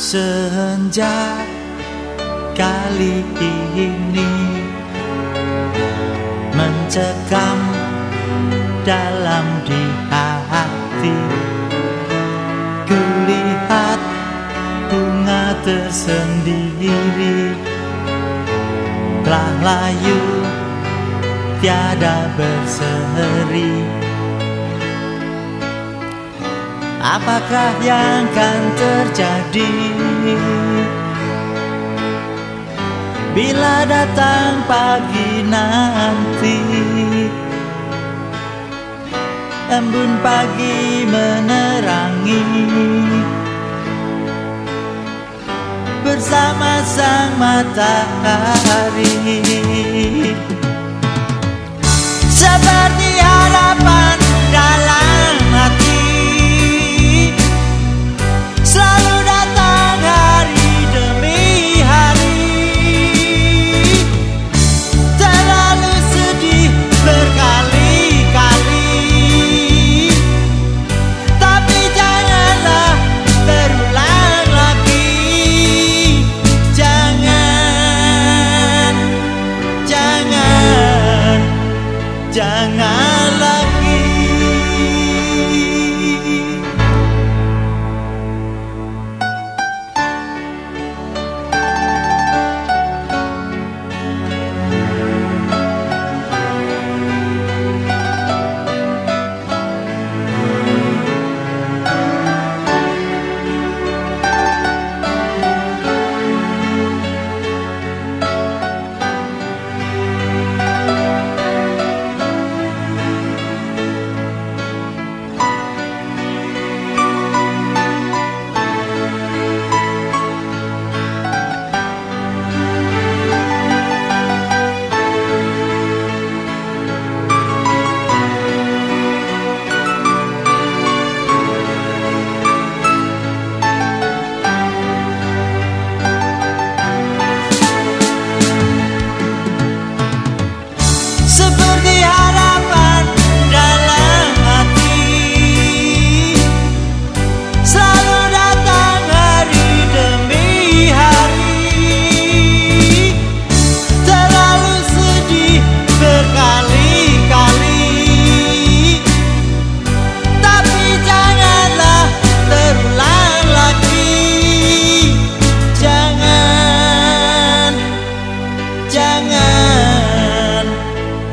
Senja kali ini Mencekam dalam di hati. Kulihat bunga tersendiri. Telah layu tiada berseri Apakah yang akan terjadi? Bila datang pagi nanti Embun pagi menerangi. Bersama sang matahari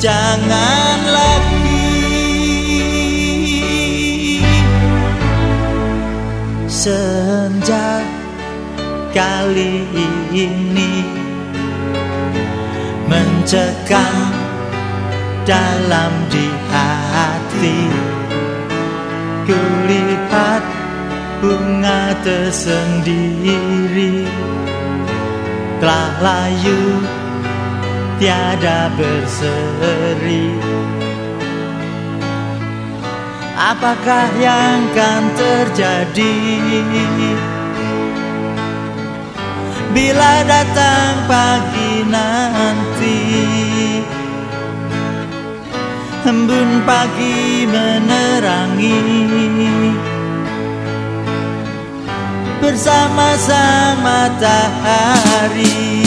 jangan lagi. Senja kali ini Mencekam dalam di hati. Kulihat bunga tersendiri. Telah layu tiada berseri. Apakah yang akan terjadi? Bila datang pagi nanti Embun pagi menerangi. Bersama sang matahari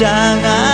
じゃない